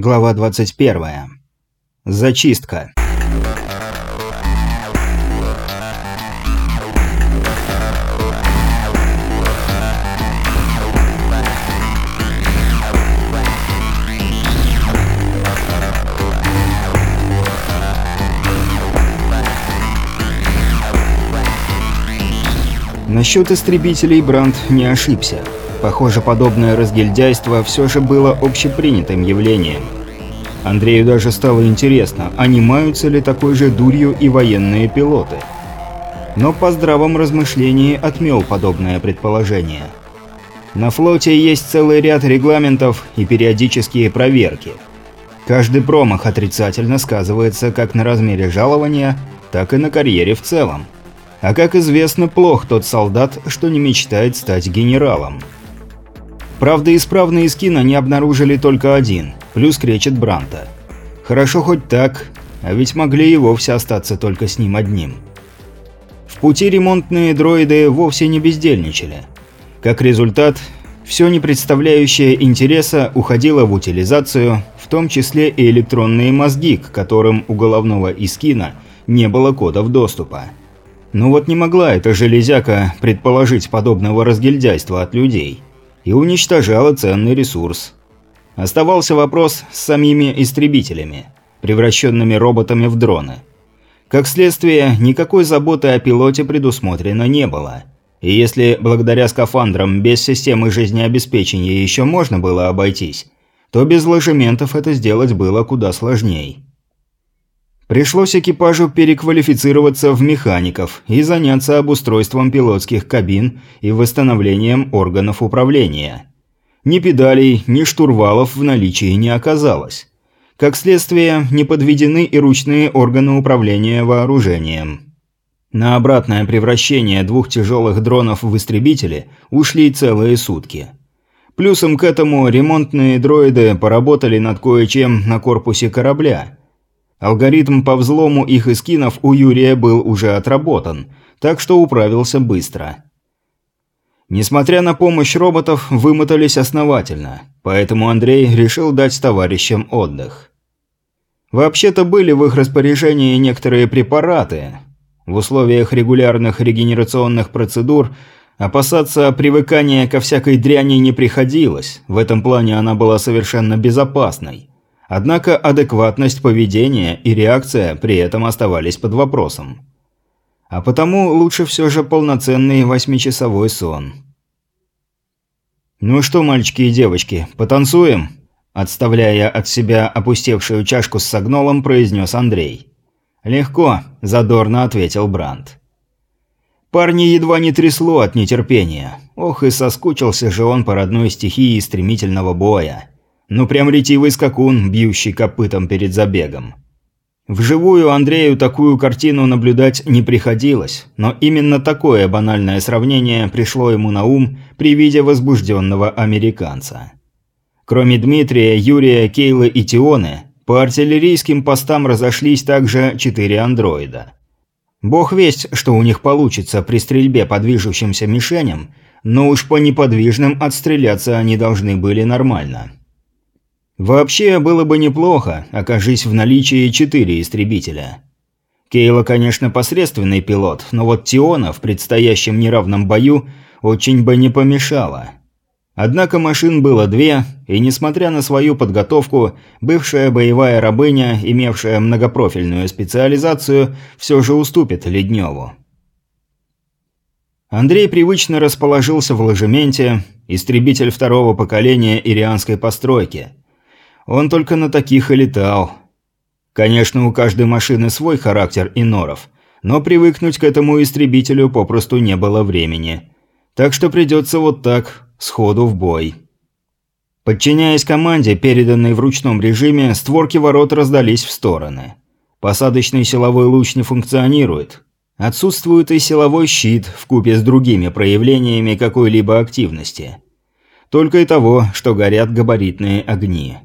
Глава 21. Зачистка. Насчет истребителей Бранд не ошибся. Похоже, подобное разгильдяйство все же было общепринятым явлением. Андрею даже стало интересно, анимаются ли такой же дурью и военные пилоты. Но по здравом размышлении отмел подобное предположение. На флоте есть целый ряд регламентов и периодические проверки. Каждый промах отрицательно сказывается как на размере жалования, так и на карьере в целом. А как известно, плох тот солдат, что не мечтает стать генералом. Правда, исправный скин они обнаружили только один, плюс кречет Бранта. Хорошо хоть так, а ведь могли и вовсе остаться только с ним одним. В пути ремонтные дроиды вовсе не бездельничали. Как результат, все не представляющее интереса уходило в утилизацию, в том числе и электронные мозги, к которым у головного Искина не было кодов доступа. Но вот не могла эта железяка предположить подобного разгильдяйства от людей – и уничтожала ценный ресурс. Оставался вопрос с самими истребителями, превращенными роботами в дроны. Как следствие, никакой заботы о пилоте предусмотрено не было. И если благодаря скафандрам без системы жизнеобеспечения еще можно было обойтись, то без ложементов это сделать было куда сложней. Пришлось экипажу переквалифицироваться в механиков и заняться обустройством пилотских кабин и восстановлением органов управления. Ни педалей, ни штурвалов в наличии не оказалось. Как следствие, не подведены и ручные органы управления вооружением. На обратное превращение двух тяжелых дронов в истребители ушли целые сутки. Плюсом к этому ремонтные дроиды поработали над кое-чем на корпусе корабля – Алгоритм по взлому их эскинов у Юрия был уже отработан, так что управился быстро. Несмотря на помощь роботов, вымотались основательно, поэтому Андрей решил дать товарищам отдых. Вообще-то были в их распоряжении некоторые препараты. В условиях регулярных регенерационных процедур опасаться привыкания ко всякой дряни не приходилось, в этом плане она была совершенно безопасной. Однако адекватность поведения и реакция при этом оставались под вопросом. А потому лучше все же полноценный восьмичасовой сон. «Ну что, мальчики и девочки, потанцуем?» Отставляя от себя опустевшую чашку с согнолом, произнес Андрей. «Легко», – задорно ответил Бранд. Парни едва не трясло от нетерпения. Ох и соскучился же он по родной стихии стремительного боя. Ну прям ретивый скакун, бьющий копытом перед забегом. Вживую Андрею такую картину наблюдать не приходилось, но именно такое банальное сравнение пришло ему на ум при виде возбужденного американца. Кроме Дмитрия, Юрия, Кейлы и Тионы, по артиллерийским постам разошлись также четыре андроида. Бог весть, что у них получится при стрельбе по движущимся мишеням, но уж по неподвижным отстреляться они должны были нормально. Вообще, было бы неплохо, окажись в наличии четыре истребителя. Кейла, конечно, посредственный пилот, но вот Тиона в предстоящем неравном бою очень бы не помешала. Однако машин было две, и несмотря на свою подготовку, бывшая боевая рабыня, имевшая многопрофильную специализацию, все же уступит Ледневу. Андрей привычно расположился в ложементе, истребитель второго поколения ирианской постройки – он только на таких и летал. Конечно, у каждой машины свой характер и норов, но привыкнуть к этому истребителю попросту не было времени. Так что придется вот так, сходу в бой. Подчиняясь команде, переданной в ручном режиме, створки ворот раздались в стороны. Посадочный силовой луч не функционирует. Отсутствует и силовой щит в купе с другими проявлениями какой-либо активности. Только и того, что горят габаритные огни.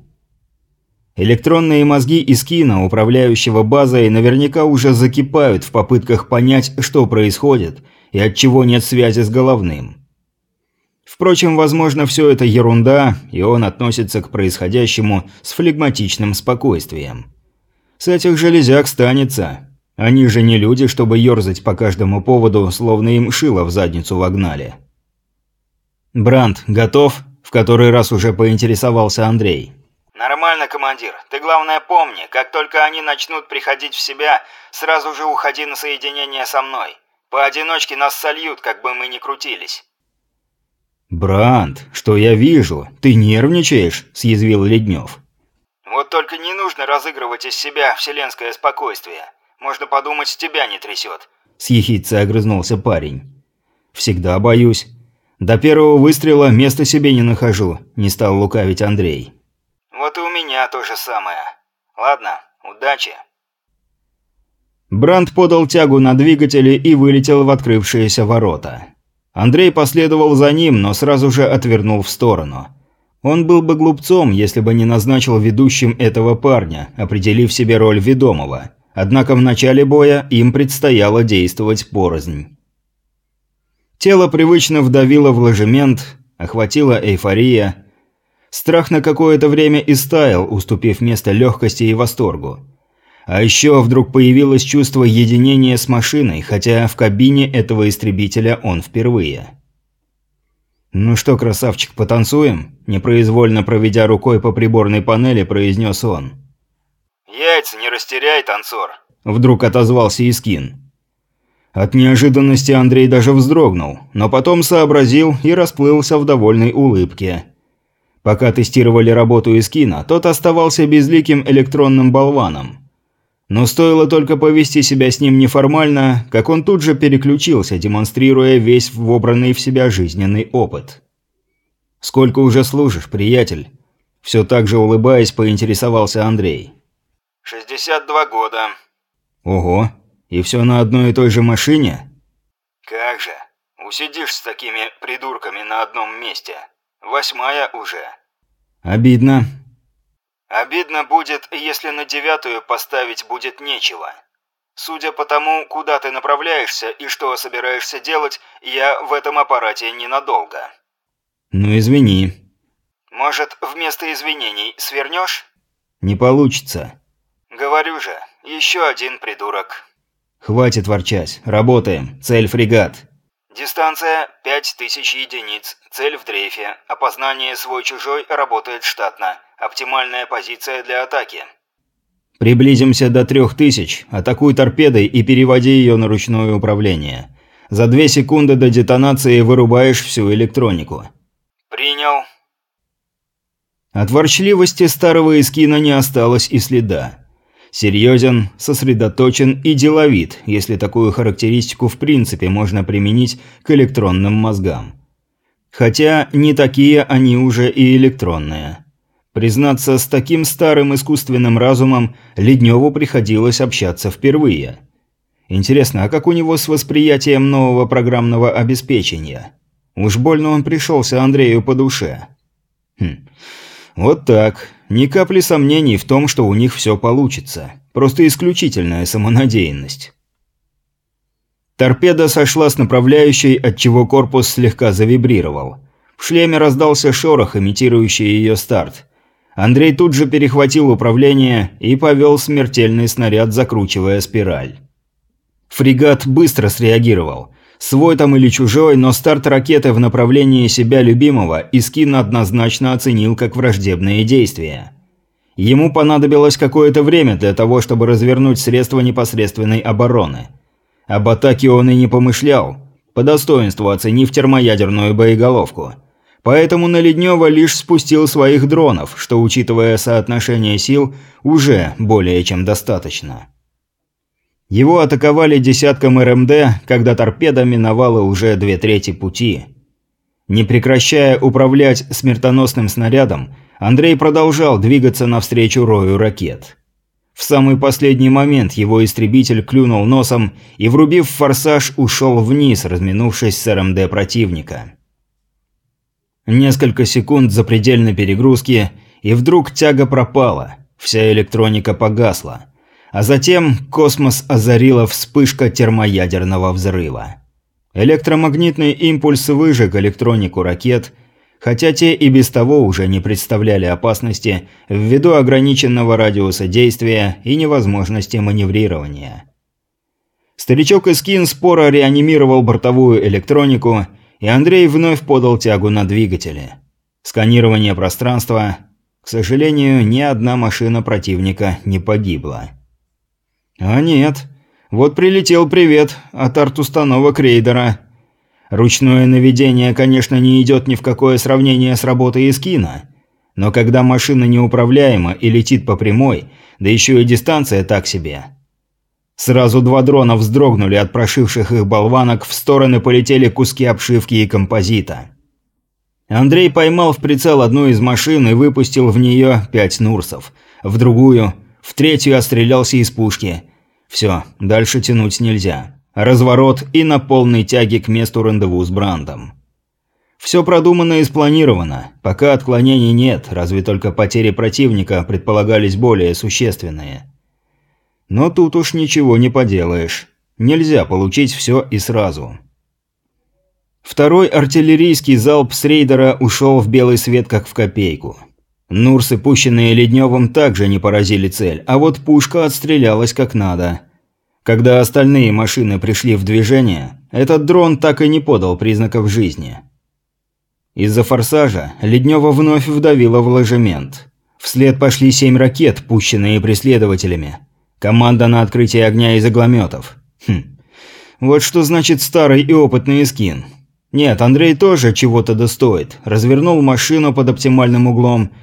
Электронные мозги Искина, управляющего базой, наверняка уже закипают в попытках понять, что происходит и от чего нет связи с головным. Впрочем, возможно, все это ерунда, и он относится к происходящему с флегматичным спокойствием. С этих железяк станется. Они же не люди, чтобы ерзать по каждому поводу, словно им шило в задницу вогнали. «Бранд, готов?» – в который раз уже поинтересовался Андрей. «Нормально, командир. Ты главное помни, как только они начнут приходить в себя, сразу же уходи на соединение со мной. Поодиночке нас сольют, как бы мы ни крутились». «Бранд, что я вижу? Ты нервничаешь?» – съязвил Леднев. «Вот только не нужно разыгрывать из себя вселенское спокойствие. Можно подумать, тебя не трясет», – с ехидцей огрызнулся парень. «Всегда боюсь. До первого выстрела места себе не нахожу», – не стал лукавить Андрей. «Вот и у меня то же самое. Ладно, удачи». Бранд подал тягу на двигателе и вылетел в открывшиеся ворота. Андрей последовал за ним, но сразу же отвернул в сторону. Он был бы глупцом, если бы не назначил ведущим этого парня, определив себе роль ведомого. Однако в начале боя им предстояло действовать порознь. Тело привычно вдавило в ложемент, охватила эйфория. Страх на какое-то время истаял, уступив место легкости и восторгу. А еще вдруг появилось чувство единения с машиной, хотя в кабине этого истребителя он впервые. «Ну что, красавчик, потанцуем?» – непроизвольно проведя рукой по приборной панели, произнес он. «Яйца не растеряй, танцор!» – вдруг отозвался Искин. От неожиданности Андрей даже вздрогнул, но потом сообразил и расплылся в довольной улыбке. Пока тестировали работу Искина, тот оставался безликим электронным болваном – но стоило только повести себя с ним неформально, как он тут же переключился, демонстрируя весь вобранный в себя жизненный опыт. «Сколько уже служишь, приятель?» Все так же улыбаясь, поинтересовался Андрей. «62 года». «Ого, и все на одной и той же машине?» «Как же, усидишь с такими придурками на одном месте. Восьмая уже». «Обидно. Обидно будет, если на девятую поставить будет нечего. Судя по тому, куда ты направляешься и что собираешься делать, я в этом аппарате ненадолго. Ну извини. Может, вместо извинений свернешь? Не получится. Говорю же, еще один придурок. Хватит ворчать. Работаем. Цель фрегат. Дистанция 5000 единиц. Цель в дрейфе. Опознание свой-чужой работает штатно. Оптимальная позиция для атаки. Приблизимся до 3000. Атакуй торпедой и переводи ее на ручное управление. За две секунды до детонации вырубаешь всю электронику. Принял. От ворчливости старого эскина не осталось и следа. Серьезен, сосредоточен и деловит, если такую характеристику в принципе можно применить к электронным мозгам. Хотя не такие они уже и электронные. Признаться, с таким старым искусственным разумом Ледневу приходилось общаться впервые. Интересно, а как у него с восприятием нового программного обеспечения? Уж больно он пришелся Андрею по душе. Хм, вот так. Ни капли сомнений в том, что у них все получится. Просто исключительная самонадеянность. Торпеда сошла с направляющей, отчего корпус слегка завибрировал. В шлеме раздался шорох, имитирующий ее старт. Андрей тут же перехватил управление и повел смертельный снаряд, закручивая спираль. Фрегат быстро среагировал. Свой там или чужой, но старт ракеты в направлении себя любимого Искин однозначно оценил как враждебные действия. Ему понадобилось какое-то время для того, чтобы развернуть средства непосредственной обороны. Об атаке он и не помышлял, по достоинству оценив термоядерную боеголовку. Поэтому на Леднева лишь спустил своих дронов, что, учитывая соотношение сил, уже более чем достаточно. Его атаковали десятком РМД, когда торпеда миновала уже две трети пути. Не прекращая управлять смертоносным снарядом, Андрей продолжал двигаться навстречу рою ракет. В самый последний момент его истребитель клюнул носом и, врубив форсаж, ушел вниз, разминувшись с РМД противника. Несколько секунд запредельной перегрузки, и вдруг тяга пропала, вся электроника погасла – а затем космос озарила вспышка термоядерного взрыва. Электромагнитный импульс выжег электронику ракет, хотя те и без того уже не представляли опасности ввиду ограниченного радиуса действия и невозможности маневрирования. Старичок Искин споро реанимировал бортовую электронику, и Андрей вновь подал тягу на двигатели. Сканирование пространства. К сожалению, ни одна машина противника не погибла. А нет, вот прилетел привет от арт-установок рейдера. Ручное наведение, конечно, не идет ни в какое сравнение с работой Искина. Но когда машина неуправляема и летит по прямой, да еще и дистанция так себе. Сразу два дрона вздрогнули от прошивших их болванок, в стороны полетели куски обшивки и композита. Андрей поймал в прицел одну из машин и выпустил в нее пять нурсов. В другую, в третью отстрелялся из пушки – все, дальше тянуть нельзя. Разворот и на полной тяге к месту рандеву с Брандом. Все продумано и спланировано. Пока отклонений нет, разве только потери противника предполагались более существенные. Но тут уж ничего не поделаешь. Нельзя получить все и сразу. Второй артиллерийский залп с рейдера ушел в белый свет как в копейку. Нурсы, пущенные Ледневым, также не поразили цель, а вот пушка отстрелялась как надо. Когда остальные машины пришли в движение, этот дрон так и не подал признаков жизни. Из-за форсажа Леднева вновь вдавила в ложемент. Вслед пошли семь ракет, пущенные преследователями. Команда на открытие огня из оглометов. Хм. Вот что значит старый и опытный скин. Нет, Андрей тоже чего-то достоит. Развернул машину под оптимальным углом –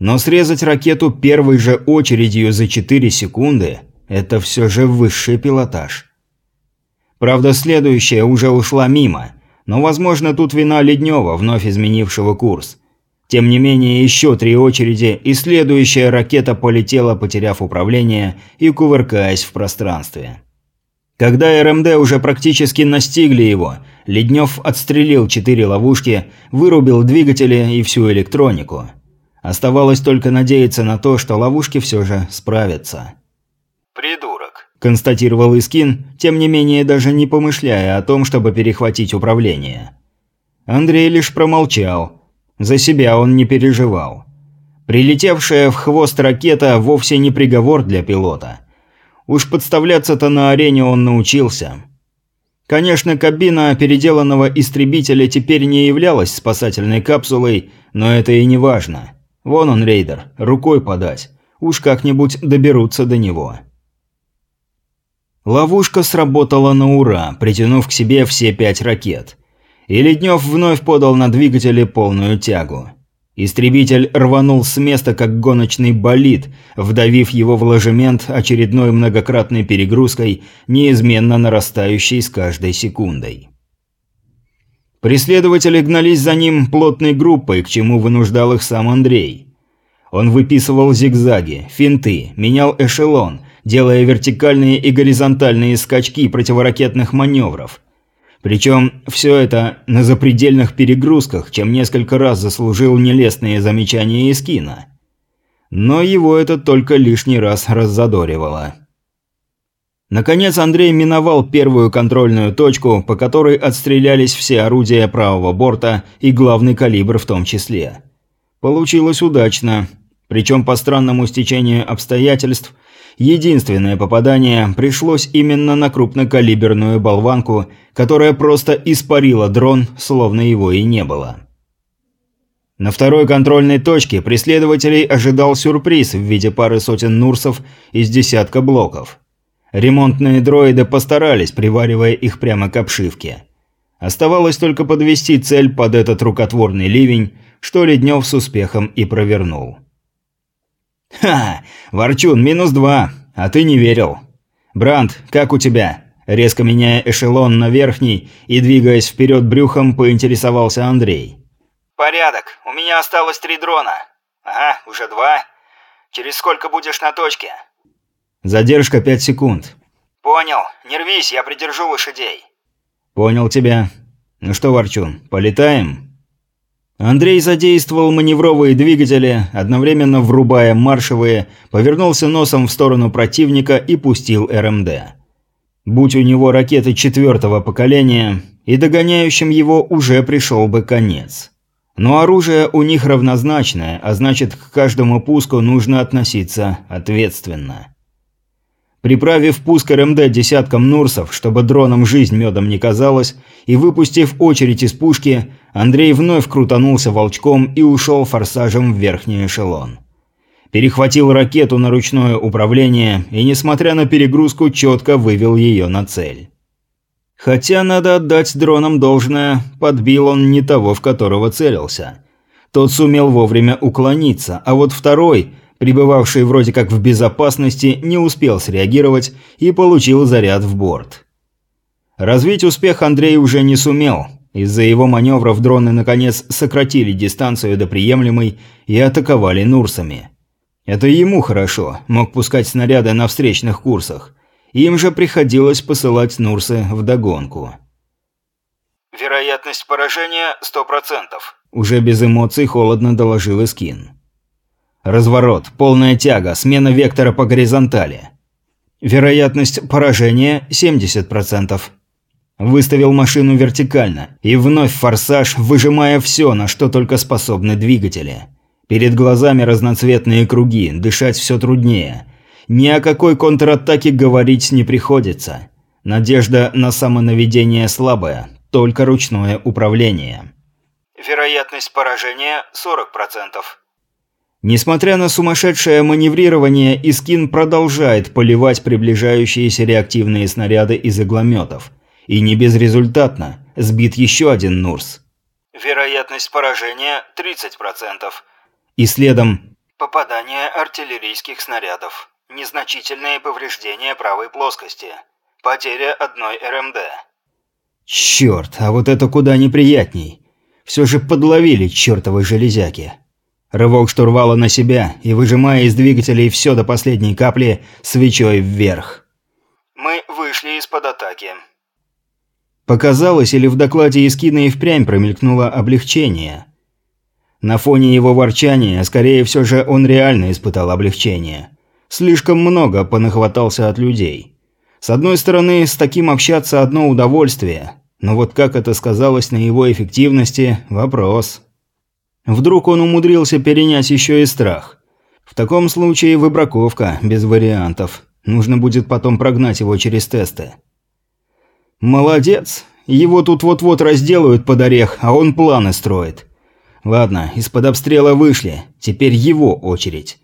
но срезать ракету первой же очередью за 4 секунды – это все же высший пилотаж. Правда, следующая уже ушла мимо, но, возможно, тут вина Леднева, вновь изменившего курс. Тем не менее, еще три очереди, и следующая ракета полетела, потеряв управление и кувыркаясь в пространстве. Когда РМД уже практически настигли его, Леднев отстрелил четыре ловушки, вырубил двигатели и всю электронику – Оставалось только надеяться на то, что ловушки все же справятся. «Придурок», – констатировал Искин, тем не менее даже не помышляя о том, чтобы перехватить управление. Андрей лишь промолчал. За себя он не переживал. Прилетевшая в хвост ракета вовсе не приговор для пилота. Уж подставляться-то на арене он научился. Конечно, кабина переделанного истребителя теперь не являлась спасательной капсулой, но это и не важно. Вон он, рейдер, рукой подать. Уж как-нибудь доберутся до него. Ловушка сработала на ура, притянув к себе все пять ракет. И Леднев вновь подал на двигатели полную тягу. Истребитель рванул с места, как гоночный болид, вдавив его в ложемент очередной многократной перегрузкой, неизменно нарастающей с каждой секундой. Преследователи гнались за ним плотной группой, к чему вынуждал их сам Андрей. Он выписывал зигзаги, финты, менял эшелон, делая вертикальные и горизонтальные скачки противоракетных маневров. Причем все это на запредельных перегрузках, чем несколько раз заслужил нелестные замечания Искина. Но его это только лишний раз раззадоривало. Наконец Андрей миновал первую контрольную точку, по которой отстрелялись все орудия правого борта и главный калибр в том числе. Получилось удачно. Причем по странному стечению обстоятельств, единственное попадание пришлось именно на крупнокалиберную болванку, которая просто испарила дрон, словно его и не было. На второй контрольной точке преследователей ожидал сюрприз в виде пары сотен нурсов из десятка блоков. Ремонтные дроиды постарались, приваривая их прямо к обшивке. Оставалось только подвести цель под этот рукотворный ливень, что Леднев с успехом и провернул. «Ха! Ворчун, минус два, а ты не верил. Бранд, как у тебя?» Резко меняя эшелон на верхний и двигаясь вперед брюхом, поинтересовался Андрей. «Порядок. У меня осталось три дрона. Ага, уже два. Через сколько будешь на точке?» Задержка пять секунд. Понял. Не рвись, я придержу лошадей. Понял тебя. Ну что, Ворчун, полетаем? Андрей задействовал маневровые двигатели, одновременно врубая маршевые, повернулся носом в сторону противника и пустил РМД. Будь у него ракеты четвертого поколения, и догоняющим его уже пришел бы конец. Но оружие у них равнозначное, а значит, к каждому пуску нужно относиться ответственно. Приправив пуск РМД десятком Нурсов, чтобы дронам жизнь медом не казалась, и выпустив очередь из пушки, Андрей вновь крутанулся волчком и ушел форсажем в верхний эшелон. Перехватил ракету на ручное управление и, несмотря на перегрузку, четко вывел ее на цель. Хотя, надо отдать дронам должное, подбил он не того, в которого целился. Тот сумел вовремя уклониться, а вот второй, пребывавший вроде как в безопасности, не успел среагировать и получил заряд в борт. Развить успех Андрей уже не сумел. Из-за его маневров дроны наконец сократили дистанцию до приемлемой и атаковали Нурсами. Это ему хорошо, мог пускать снаряды на встречных курсах. Им же приходилось посылать Нурсы вдогонку. «Вероятность поражения 100%. Уже без эмоций холодно доложил Искин. Разворот, полная тяга, смена вектора по горизонтали. Вероятность поражения 70%. Выставил машину вертикально и вновь форсаж, выжимая все, на что только способны двигатели. Перед глазами разноцветные круги, дышать все труднее. Ни о какой контратаке говорить не приходится. Надежда на самонаведение слабая, только ручное управление. Вероятность поражения 40%. Несмотря на сумасшедшее маневрирование, Искин продолжает поливать приближающиеся реактивные снаряды из иглометов. И не безрезультатно. Сбит еще один Нурс. Вероятность поражения 30%. И следом... Попадание артиллерийских снарядов. Незначительные повреждения правой плоскости. Потеря одной РМД. Черт, а вот это куда неприятней. Все же подловили чертовы железяки. Рывок штурвала на себя и выжимая из двигателей все до последней капли свечой вверх. Мы вышли из-под атаки. Показалось, или в докладе Искина и впрямь промелькнуло облегчение. На фоне его ворчания, скорее все же, он реально испытал облегчение. Слишком много понахватался от людей. С одной стороны, с таким общаться одно удовольствие, но вот как это сказалось на его эффективности – вопрос. Вдруг он умудрился перенять еще и страх. В таком случае выбраковка, без вариантов. Нужно будет потом прогнать его через тесты. Молодец. Его тут вот-вот разделают под орех, а он планы строит. Ладно, из-под обстрела вышли. Теперь его очередь.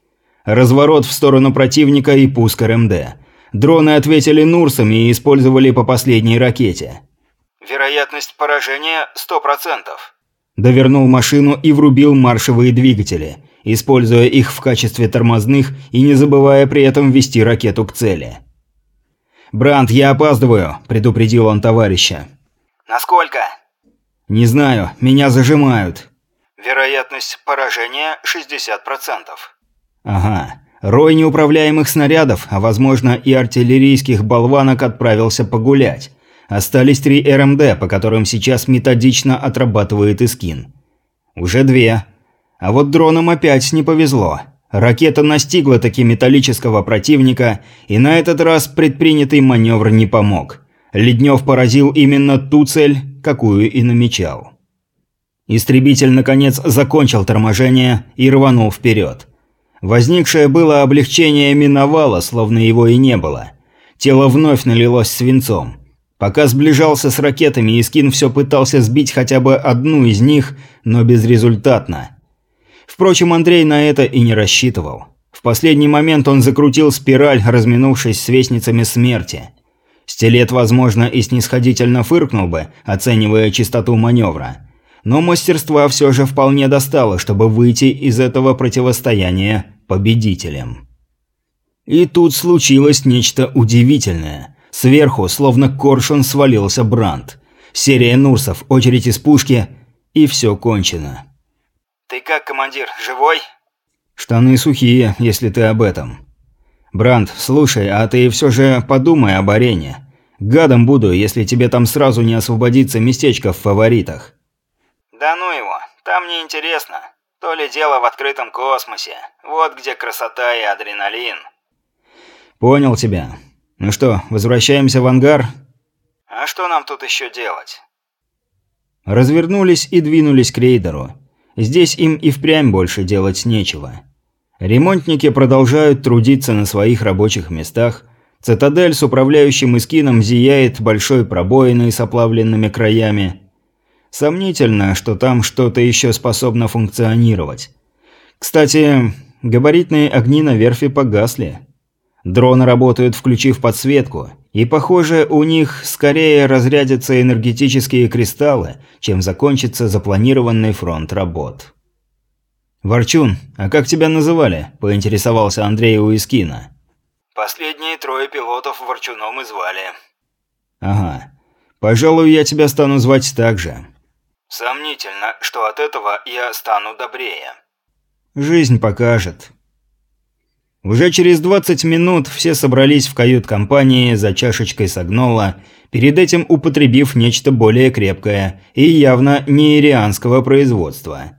Разворот в сторону противника и пуск РМД. Дроны ответили Нурсами и использовали по последней ракете. Вероятность поражения 100%. Довернул машину и врубил маршевые двигатели, используя их в качестве тормозных и не забывая при этом вести ракету к цели. «Бранд, я опаздываю», – предупредил он товарища. Насколько? «Не знаю, меня зажимают». Вероятность поражения 60%. Ага. Рой неуправляемых снарядов, а возможно и артиллерийских болванок отправился погулять. Остались три РМД, по которым сейчас методично отрабатывает Искин. Уже две. А вот дронам опять не повезло. Ракета настигла таки металлического противника, и на этот раз предпринятый маневр не помог. Леднев поразил именно ту цель, какую и намечал. Истребитель, наконец, закончил торможение и рванул вперед. Возникшее было облегчение миновало, словно его и не было. Тело вновь налилось свинцом. Пока сближался с ракетами, Искин все пытался сбить хотя бы одну из них, но безрезультатно. Впрочем, Андрей на это и не рассчитывал. В последний момент он закрутил спираль, разминувшись с вестницами смерти. Стилет, возможно, и снисходительно фыркнул бы, оценивая чистоту маневра но мастерства все же вполне достало, чтобы выйти из этого противостояния победителем. И тут случилось нечто удивительное. Сверху, словно коршун, свалился Бранд. Серия Нурсов, очередь из пушки, и все кончено. «Ты как, командир, живой?» «Штаны сухие, если ты об этом». «Бранд, слушай, а ты все же подумай об арене. Гадом буду, если тебе там сразу не освободится местечко в фаворитах. «Да ну его, там не интересно. То ли дело в открытом космосе. Вот где красота и адреналин». «Понял тебя. Ну что, возвращаемся в ангар?» «А что нам тут еще делать?» Развернулись и двинулись к рейдеру. Здесь им и впрямь больше делать нечего. Ремонтники продолжают трудиться на своих рабочих местах. Цитадель с управляющим эскином зияет большой пробоиной с оплавленными краями. Сомнительно, что там что-то еще способно функционировать. Кстати, габаритные огни на верфи погасли. Дроны работают, включив подсветку, и, похоже, у них скорее разрядятся энергетические кристаллы, чем закончится запланированный фронт работ. «Ворчун, а как тебя называли?» – поинтересовался Андрей у Искина. «Последние трое пилотов Ворчуном и звали». «Ага. Пожалуй, я тебя стану звать так же». «Сомнительно, что от этого я стану добрее». «Жизнь покажет». Уже через 20 минут все собрались в кают-компании за чашечкой согнола, перед этим употребив нечто более крепкое и явно не ирианского производства.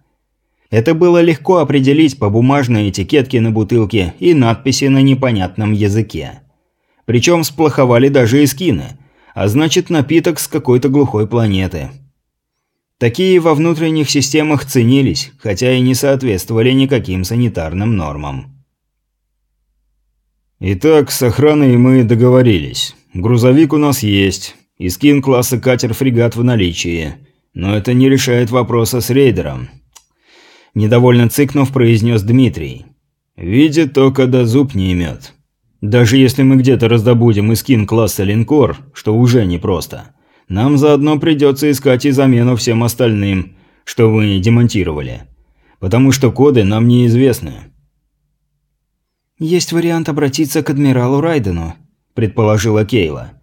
Это было легко определить по бумажной этикетке на бутылке и надписи на непонятном языке. Причем сплоховали даже и скины, а значит напиток с какой-то глухой планеты. Такие во внутренних системах ценились, хотя и не соответствовали никаким санитарным нормам. «Итак, с охраной мы договорились. Грузовик у нас есть, и скин класса катер-фрегат в наличии. Но это не решает вопроса с рейдером». Недовольно цыкнув, произнес Дмитрий. «Видит то, когда зуб не имет. Даже если мы где-то раздобудем и скин класса линкор, что уже непросто, нам заодно придется искать и замену всем остальным, что вы демонтировали. Потому что коды нам неизвестны». «Есть вариант обратиться к адмиралу Райдену», – предположила Кейла.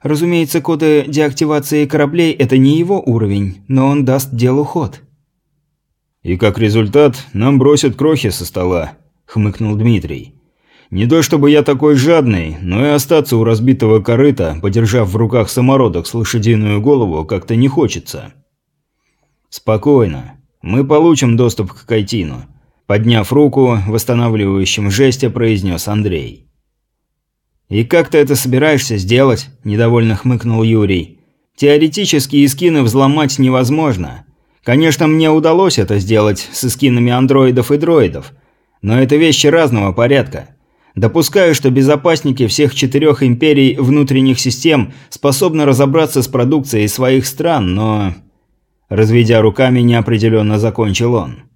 «Разумеется, коды деактивации кораблей – это не его уровень, но он даст делу ход». «И как результат, нам бросят крохи со стола», – хмыкнул Дмитрий. «Не то чтобы я такой жадный, но и остаться у разбитого корыта, подержав в руках самородок с лошадиную голову, как-то не хочется». «Спокойно. Мы получим доступ к Кайтину. Подняв руку, в восстанавливающем жесте произнес Андрей. «И как ты это собираешься сделать?» – недовольно хмыкнул Юрий. «Теоретически эскины взломать невозможно. Конечно, мне удалось это сделать с эскинами андроидов и дроидов, но это вещи разного порядка. Допускаю, что безопасники всех четырех империй внутренних систем способны разобраться с продукцией своих стран, но...» Разведя руками, неопределенно закончил он.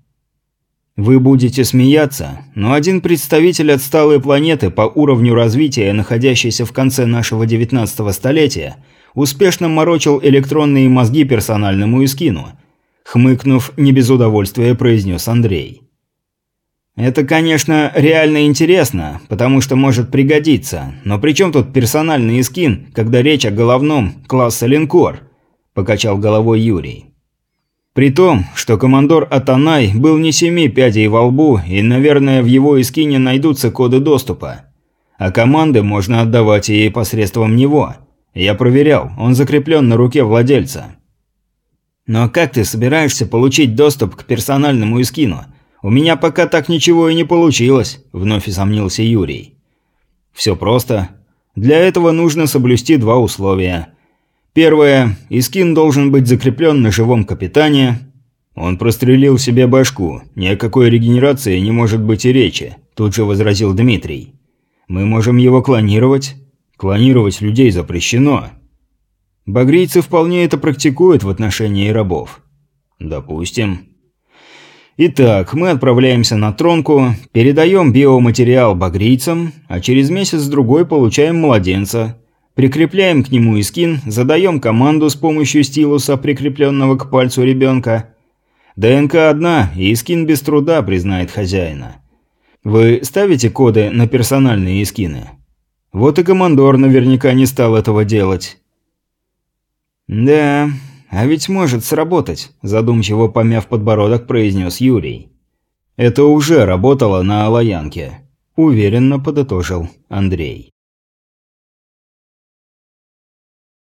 Вы будете смеяться, но один представитель отсталой планеты по уровню развития, находящийся в конце нашего 19 столетия, успешно морочил электронные мозги персональному Искину. Хмыкнув, не без удовольствия произнес Андрей. Это, конечно, реально интересно, потому что может пригодиться, но при чем тут персональный Искин, когда речь о головном класса линкор? Покачал головой Юрий. При том, что командор Атанай был не семи пядей во лбу, и, наверное, в его эскине найдутся коды доступа. А команды можно отдавать ей посредством него. Я проверял, он закреплен на руке владельца. Но как ты собираешься получить доступ к персональному эскину? У меня пока так ничего и не получилось, вновь усомнился Юрий. Все просто. Для этого нужно соблюсти два условия – Первое. Искин должен быть закреплен на живом капитане. Он прострелил себе башку. Ни о какой регенерации не может быть и речи, тут же возразил Дмитрий. Мы можем его клонировать. Клонировать людей запрещено. Багрийцы вполне это практикуют в отношении рабов. Допустим. Итак, мы отправляемся на Тронку, передаем биоматериал багрийцам, а через месяц-другой получаем младенца – Прикрепляем к нему искин, задаем команду с помощью стилуса, прикрепленного к пальцу ребенка. ДНК одна, и искин без труда признает хозяина. Вы ставите коды на персональные искины? Вот и командор наверняка не стал этого делать. «Да, а ведь может сработать», – задумчиво помяв подбородок, произнес Юрий. «Это уже работало на Алаянке», – уверенно подытожил Андрей.